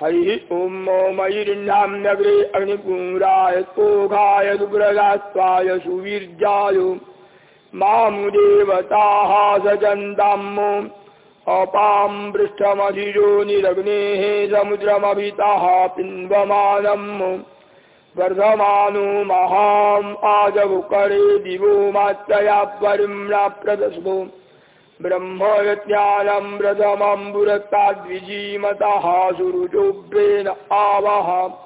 हरिः ॐ मयिरिह्नाम्यग्रे अग्निपुराय कोघाय दुग्रगास्त्वाय सुवीर्याय मामुदेवताः सजन्ताम् अपां पृष्ठमधिजो निरग्नेः समुद्रमभितः पिन्वमानम् वर्धमानो महाम् आजवुकरे दिवो मात्रया परिम्राप्रदस्वो ब्रह्मज्ञानम् ब्रह्मविद्यालम्बृतमम्बुरताद्विजीमतः सुरुजुभ्रेण आवह।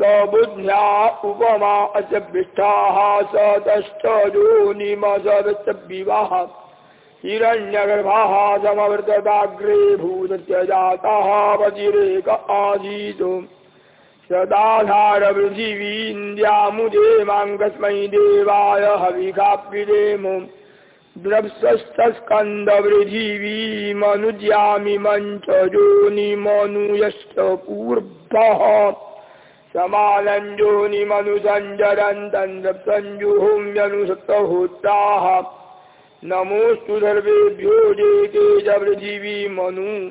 स बुद्ध्या उपमा अचभिष्ठाः स तष्टजोनिमसविवाह हिरण्यगर्भः समवृतदाग्रे भूतत्यजातः वजिरेक आजीतो। सदाधारपृथिवीन्द्यामुदे माङ्गस्मै देवाय हविखाप्यदेमो हविकाप्यदेम द्रप्सस्तस्कन्दवृथिवीमनुज्यामि मञ्चजोनिमनुयश्च पूर्वः। समानञ्जोनिमनुसञ्जरन्तन् द्रप्सञ्जुहोम्यनुसप्तहोत्राः नमोऽस्तु सर्वेभ्यो ये तेजपृथिवीमनु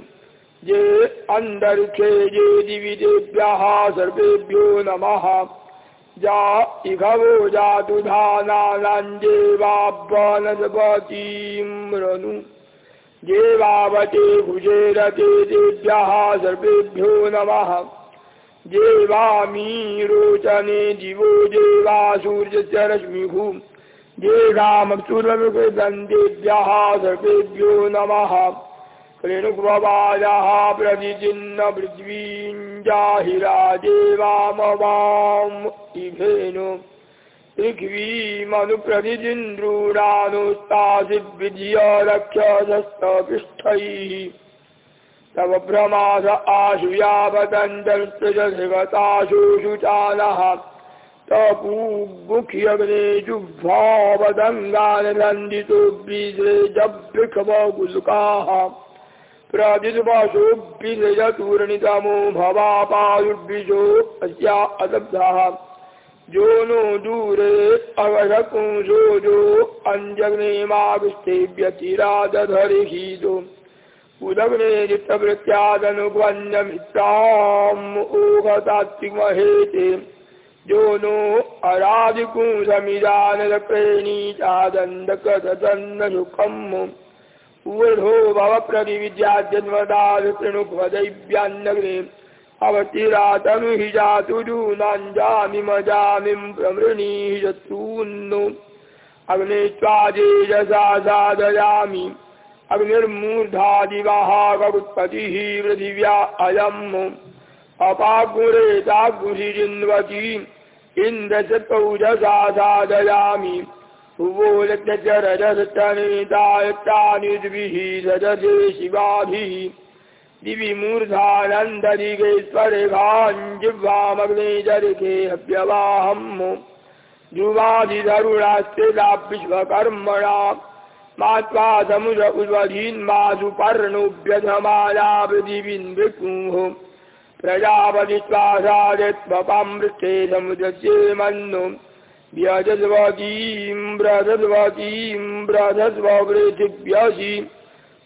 ये अन्तरिक्षे ये दिविदेभ्यः सर्वेभ्यो नमः जा इघवो जातु धानानाञ्जेवावनस्पतीम्रनु जेवावते भुजेरते तेभ्यः सर्वेभ्यो नमः। जेवामीरोचने दिवो जेवा सूर्यस्य रश्मिः। जेघामक्षुरमृगन्तेभ्यः सर्वेभ्यो नमः ऋणुग्ववाजः प्रदिजिन्न पृथ्वीञ्जाहिरादेवामवाम् इभेनु पृथ्वीमनुप्रदिजिन्द्रूरानुस्तासिद्विजय रक्षसस्तपिष्ठैः तव भ्रमास आशु यावदन्तर्सृजशिवताशुषुचालः तपूमुख्यग्नेजुभावदङ्गानन्दितो बीजे जभृखवगुलुकाः भवापायुर्विजो अस्या अदब्धः। जो नो दूरे अवशकुंसो जो अञ्जग्नेमाविष्टेभ्यतिरादधरिहीतो उदग्ने चित्तवृत्त्यादनुगन्यमित्राम् ओघतात्विमहेते जो नो सुखम् ऊर्धो भवप्रतिविद्याजन्मदावितृणुपदैव्यान्नग्ने अवतिरातनु हि जातु जूनाञ्जामिमजामिम् प्रमृणीः शत्रून्नो। अग्ने त्वाजेजसा साधयामि। अग्निर्मूर्धादिवाहागुत्पतिः पृथिव्या अयम्। अपागुरेतागुरिजिन्वती इन्द्रचतौजसा साधयामि। भुवोलक्ष्यरजस्तनेतायत्रानिद्भिः सजसे शिवाभिः दिवि मूर्धानन्दरिगेश्वरेभाञ्जिह्वामग्ने जरिके हव्यवाहम् जुवाधिधरुणास्त्रिलाविश्वकर्मणा मात्वा समुद उद्वधीन्मासु पर्णोऽभ्यधमाया पृथिवीन्विकुः प्रजापतित्वासादत्वपामृष्टे समुद्रस्य मन्नु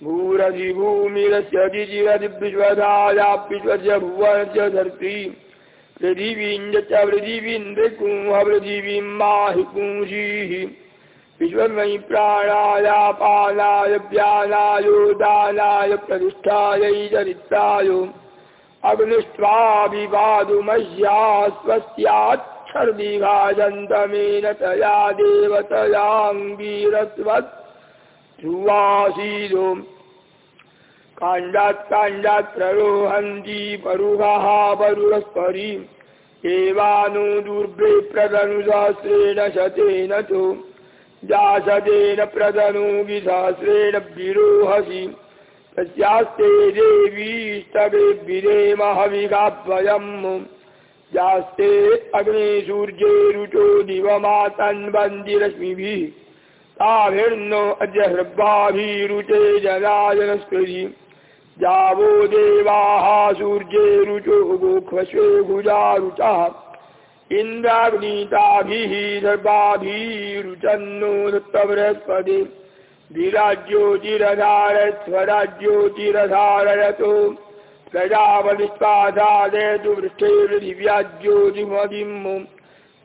भूरसि भूमिरस्य दिजिरदिविश्वधायाविश्वस्य भुवनस्य धर्त्री पृथिवीं च माहि पुंसीः विश्वमयि प्राणायापानाय व्यानायोदानाय प्रतिष्ठायै चरित्राय। अग्निष्ट्वाभिवादुमह्या स्वस्यात् छर्दिभाजन्तमेन तया देवतयाङ्गीरस्वत् ध्रुवासीदो काण्डात् काण्डात् प्ररोहन्ति परुहः परुरस्परी। एवानु दुर्भे प्रदनुसहस्रेण शतेन तु। जासतेन प्रदनुविसहस्रेण विरोहसि। तस्यास्ते देवीस्तवेद्विरेमहविगाद्वयम् जास्ते अग्ने सूर्ये रुचो दिवमातन्वन्दिरश्मिभिः ताभिर्नो अजहृब्बाभिरुचे जनाजनस्कृति जावो देवाः सूर्ये रुचो गोक्ष्वे भुजारुचः। इन्द्राग्नीताभिः सर्वाभिरुचन्नो दत्तबृहस्पति। विराज्योतिरधार स्वराज्योतिरधारयतो प्रजापतिष्पादादयतु पृष्ठैर्दिव्याज्योतिमदिम्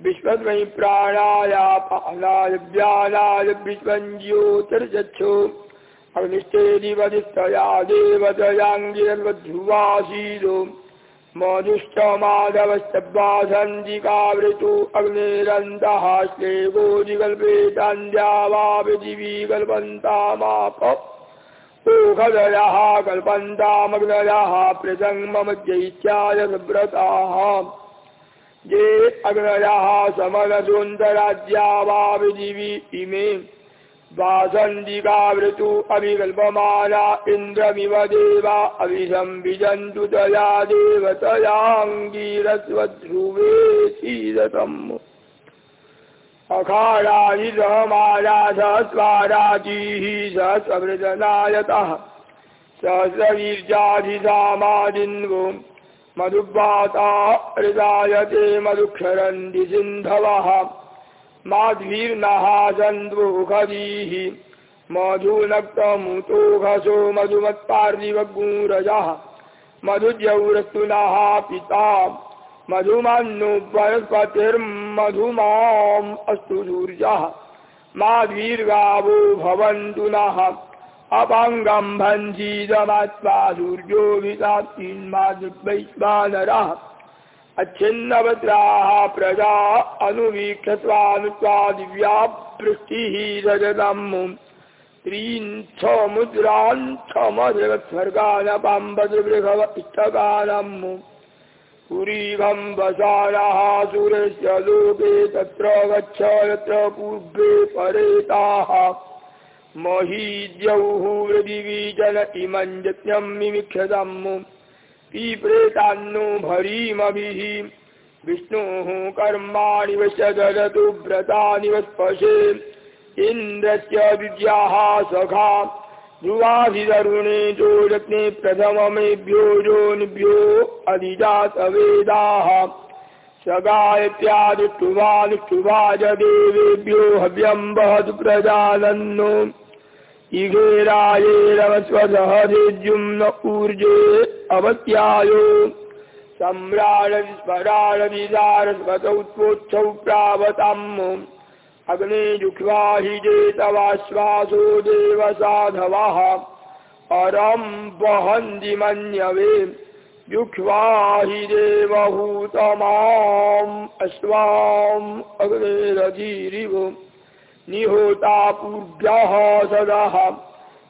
विश्वद्मयि प्राणाय व्यालाय विश्वम् ज्योतिर्यच्छो अग्निष्ठेदिवदिस्तया देवतयाङ्गिरन्वध्रुवासीदो मधुश्च माधवश्चवासन्दिकावृतो अग्निरन्तः श्लेगो जिगल्पेतान्द्या वा पृथिवी कल्पन्तामाप ओखदयः कल्पन्तामग्नयः प्रसङ्गमध्यैत्याय सुव्रताः। ये अग्नयः समनसोऽन्तराज्या वा पृथिवी इमे वासन्दिकावृतु अभिकल्पमाना इन्द्रमिव देवा अभिसंविजन्तु तया देवतयाङ्गीरस्वध्रुवे शीदतम् अखाराणि सहमाराधस्वाराजीः सहस्रवृतनायतः सहस्रवीर्जाधिधामादिन्वुम् मधुवाता हृदायते मधुक्षरन्ति सिन्धवः माध्वीर्नहासन्द्वुखदीः मधुनक्तमुतोघसो मधुमत्पार्दिवगूरजः मधुजौरस्तुनः पिता मधुमन्नु वनस्पतिर्मधुमाम् अस्तु सूर्यः माध्वीर्गावो भवन्तु नः। अपाङ्गम् भञ्जीदमात्मा वितात्मीन्मादृग्वैश्वानरः अच्छिन्नवत्राः प्रजा अनुवीक्षत्वानुत्वा दिव्या पृष्टिः रजतम् त्रीन् क्षमुद्रान् पुरीभम् वसानः सुरस्य लोके तत्र गच्छ यत्र पूर्वे परेताः। महीद्यौः वृदिवीजन इमम् यज्ञम् मिमिक्षतम् पीप्रेतान्नो भरीमभिः। विष्णोः कर्माणि वश ददतु व्रतानि वस्पशे। इन्द्रस्य विद्याः सखा ध्रुवाभितरुणे जो यज्ञे प्रथममेभ्यो योनिभ्यो अधिजातवेदाः। सगायत्यादिष्टुवानुष्टुवाज देवेभ्यो हव्यम् वहतु प्रजानन्नो। इघेरायेरवस्वसहदेज्युम्न ऊर्जे अवत्यायो। सम्राडविस्मराडविदारस्वतौत्वोच्छौ प्रावतम् अग्ने जुह्वा हि जेतवाश्वासो देवसाधवः अरम् वहन्ति मन्यवे जुह्वा हि देवभूतमाम् अश्वाम् अग्नेरधीरिव। निहोता पूर्भ्यः सदः।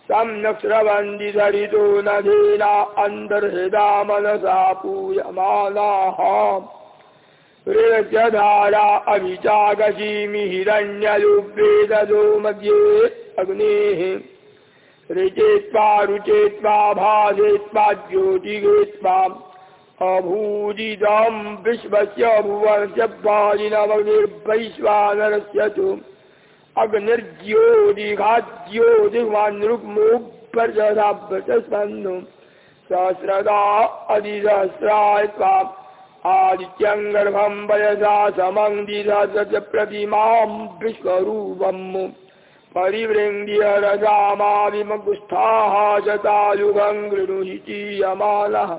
सम्यक् स्रवन्ति धरितो नधेना अन्तर्हृदा मनसा पूयमानाः ऋजधारा अभिचागशीमि हिरण्ययुग्वेदो मध्ये अग्नेः ऋचेत्वा रुचेत्वा भासेत्वा ज्योतिगेत्वा अभूजिदम् विश्वस्य भुवनस्य वाजिनमग्निर्वैश्वानरस्य च अग्निर्ज्योतिघाज्योतिवान्रुक्मुपर्जदाभ्रतस्पन्दो सहस्रदा अधिसहस्राय त्वाम्। आदित्यम् गर्भम् वयसा समङ्दिधस्य प्रतिमाम् विश्वरूपम् परिवृङ्ग्य रजामाविमगुष्ठाः शतायुगम् गृणुहि चीयमानः।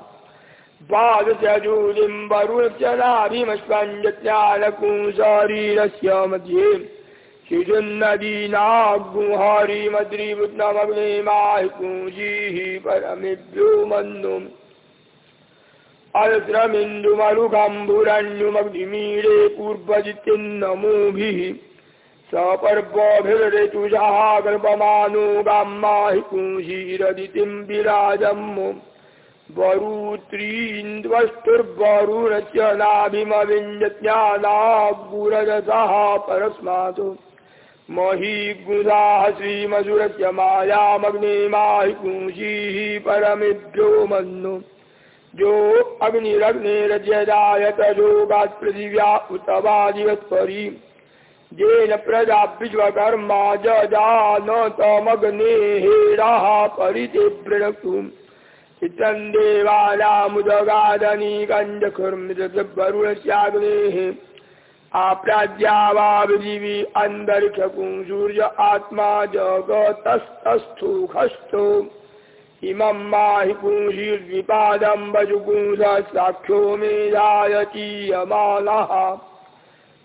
द्वादशजूलिम् वरुणचनाभिमस्पञ्जज्ञानकुशरीरस्य मध्ये माहि कुञ्जीः परमेभ्यो मन्दुम् अलस्रमिन्दुमरुकम्बुरण्युमग्निमीडे पूर्वजितिन्नमोभिः सपर्वभिर्ऋतुजः कल्पमानो गाम्माहि कुञ्जीरदितिम् विराजम् वरुत्रीन्द्वष्टुर्वरुणस्य नाभिमविञ्जज्ञानाग्गुरजसः परस्मात्। महीगुधाः श्रीमधुरस्य मायामग्ने माहि कुंशीः परमेभ्यो मन्नु जो अग्निरग्निरजदायत योगात् पृथिव्या उत वादिवत्परी येन प्रजा विश्वकर्मा जजान तमग्नेहेराः परिते वृणक्तु चित्रम् देवानामुदगादनीकञ्जखुर्मितवरुणस्याग्नेः आप्राज्या वा पृथिवी अन्तरिक्षकुं सूर्य आत्मा जगतस्तस्थुखस्थो इमं माहि पुंशीर्विपादं वजुपुंसः साक्षो मेधायचीयमानः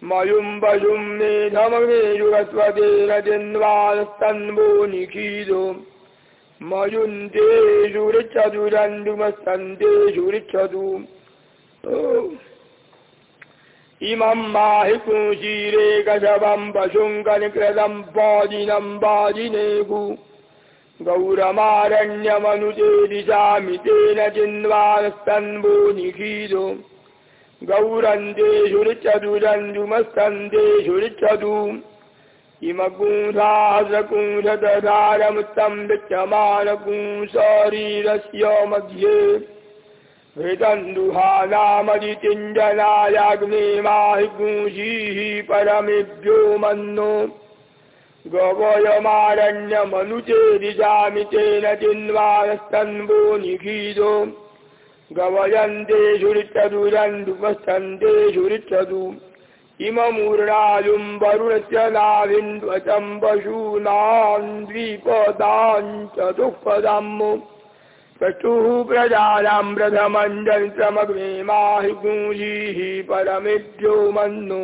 मयुं वजुं रन्दुमस्तन्तेषु ऋच्छतु इमं माहि पुंशीरे कशवं पशुङ्कनिकृतं वाजिनं वाजिनेगु गौरमारण्यमनुजे दिशामि तेन चिन्वास्तन्वो रन्दुमस्तन्तेषु ऋच्छतु इमकुंसाहस्रकुंशतधारमुत्तं विच्यमानकुंशरीरस्य मध्ये हृदन्दुहानामदितिञ्जनायाग्ने माहि पुंसीः परमेभ्यो मन्नो गवयमारण्यमनुचेदिजामि तेन निखीदो गवयन्तेषु ऋच्छदुरन्दुपस्थन्तेषु ऋच्छतु इममूर्णायुं वरुणस्य नाविन्द्वचं पशूनां द्विपदाञ्च दुःपदम् कटुः प्रजानां प्रथमञ्जन्त्रमग्ने माहि पूजीः परमेभ्यो मन्नु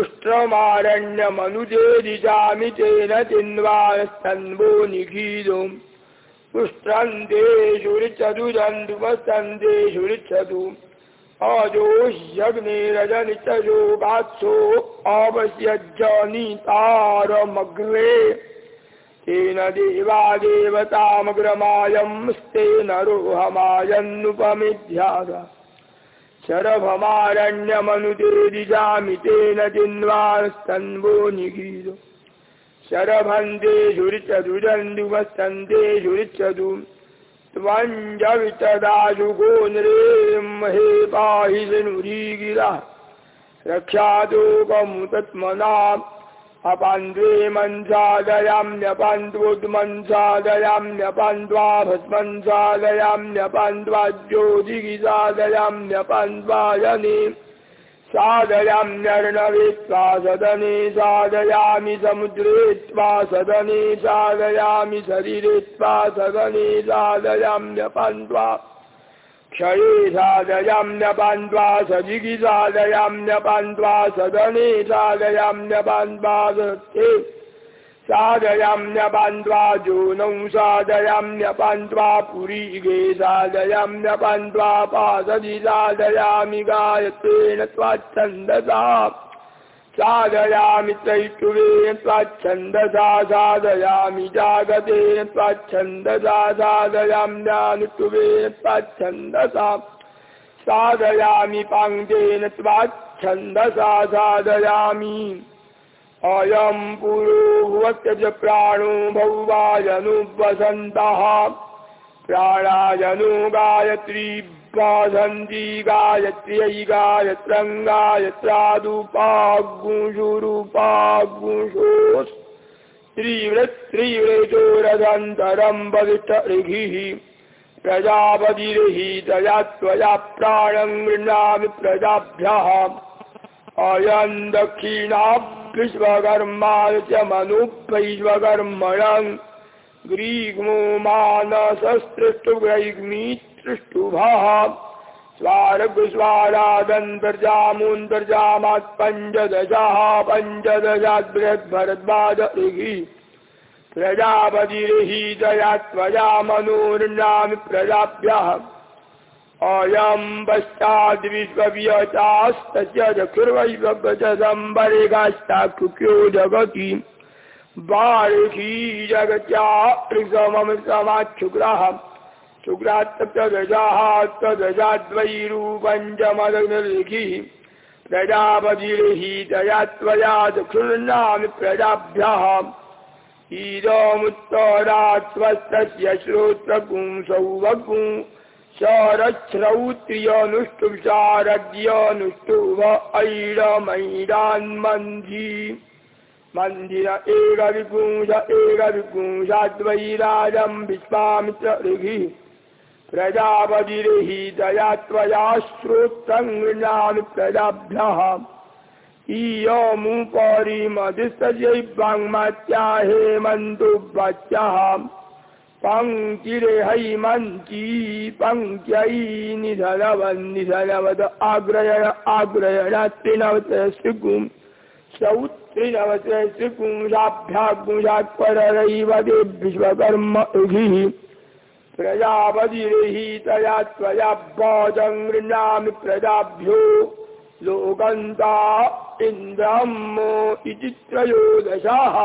उष्ट्रमारण्यमनुजेदिजामि तेन चिन्वास्तन्वो निखीदो उष्ट्रन्तेषु ऋच्छतुरन्दुपस्तन्तेषु ऋच्छतु अजो ह्यग्निरजनितयो वात्सो अवश्यज्जनितारमग्रे तेन देवा देवतामग्रमायं रोहमायन्नुपमिध्याग शरभमारण्यमनुतेजामितेन जिन्वास्तन्वो निगीर शरभन्ते झुरिचदुजन्दुमस्तन्ते झुरिचदु त्वञ्जवितदाशुगो नृं हे पाहि शनुरीगिरः रक्षादोपमुतत्मना अपान्द्वे मन्सादयाम्यपान्द्वोद्मन्सादयाम्यपान्द्वा भस्मन्सादयाम्यपान्द्वा ज्योतिगिसादयाम्यपान्द्वायने साधयाम्यर्णवे त्वा सदने साधयामि समुद्रे त्वा सदने साधयामि शरीरे त्वा सदने साधयाम्यपान्द्वा क्षये साधयाम्यपान्द्वा सजिगि साधयाम्यपान्द्वा सदने साधयाम्यपान्द्वा सत्ये साधयाम्यपान्द्वा जोनौ साधयाम्यपान्द्वा पुरीगे साधयाम्यपान्द्वा पासदि साधयामि गायत्रेण त्वाच्छन्दसा साधयामि त्रैष्टुवेन त्वाच्छन्दसा साधयामि जागतेन त्वाच्छन्दसा साधयाम्यानुष्टुवेन त्वाच्छन्दसा साधयामि पाङ्गेन त्वाच्छन्दसा साधयामि अयं पुरोभुवस्य च प्राणो भौवायनुवसन्तः प्राणायनु गायत्री गायत्रं गायत्रादुपागुषुरुपागुषो त्रिवृत्त्रिवृचोरदन्तरं वदिष्ठऋघिः प्रजापतिर्हि तया त्वया प्राणं गृह्णामि प्रजाभ्यः। अयं दक्षिणाभ्युष्वकर्मा च मनुपैष्वकर्मणम् ग्रीग्मो मानसस्तृष्टुग्रैग्मी सृष्टुभा स्वार्गुस्वारादन् पंच प्रजामात् पञ्चदशाः, पञ्चदशात् बृहद्भरद्वाद ऋहि प्रजापतिर्हि दया त्वया मनोर्णामि प्रजाभ्यः अयं पश्चाद्विश्वव्यतास्तस्य चक्षुर्वैवम्बरिकाष्टाकुक्यो जगति। बारिखी जगत्या समं शुक्रात्तदजाः तदजाद्वैरूपञ्चमदग्निर्लिखिः प्रजापतिर्हि दया त्वया चक्षुर्नामि प्रजाभ्यः। इदमुत्तरात् स्वस्तस्य श्रोत्रपुंसौ वपुं शरच्छ्रौत्र्यनुष्टुषारद्यनुष्टुभ ऐरमैरान्मन्धी मन्दिर एकविपुंसाद्वैराजं विश्वामित्र ऋषिः प्रजापतिरहि दया त्वया श्रोत्सङ्गृणान् प्रजाभ्यः ईयमुपरिमधिस्तजैवाङ्मात्या हेमन्तुभ्यः पङ्क्तिरे हैमन्ती पङ्क्त्यै निधनवन्, निधनवद आग्रयण आग्रयण त्रिनवत श्रिगुं सौ त्रिनवत श्रिगुंसाभ्यागुंसात्पररैव विश्वकर्म उघिः प्रजापतिर्हि तया त्वया वाचं गृह्णामि प्रजाभ्यो। लोकन्ता इन्द्रम् इति त्रयोदशः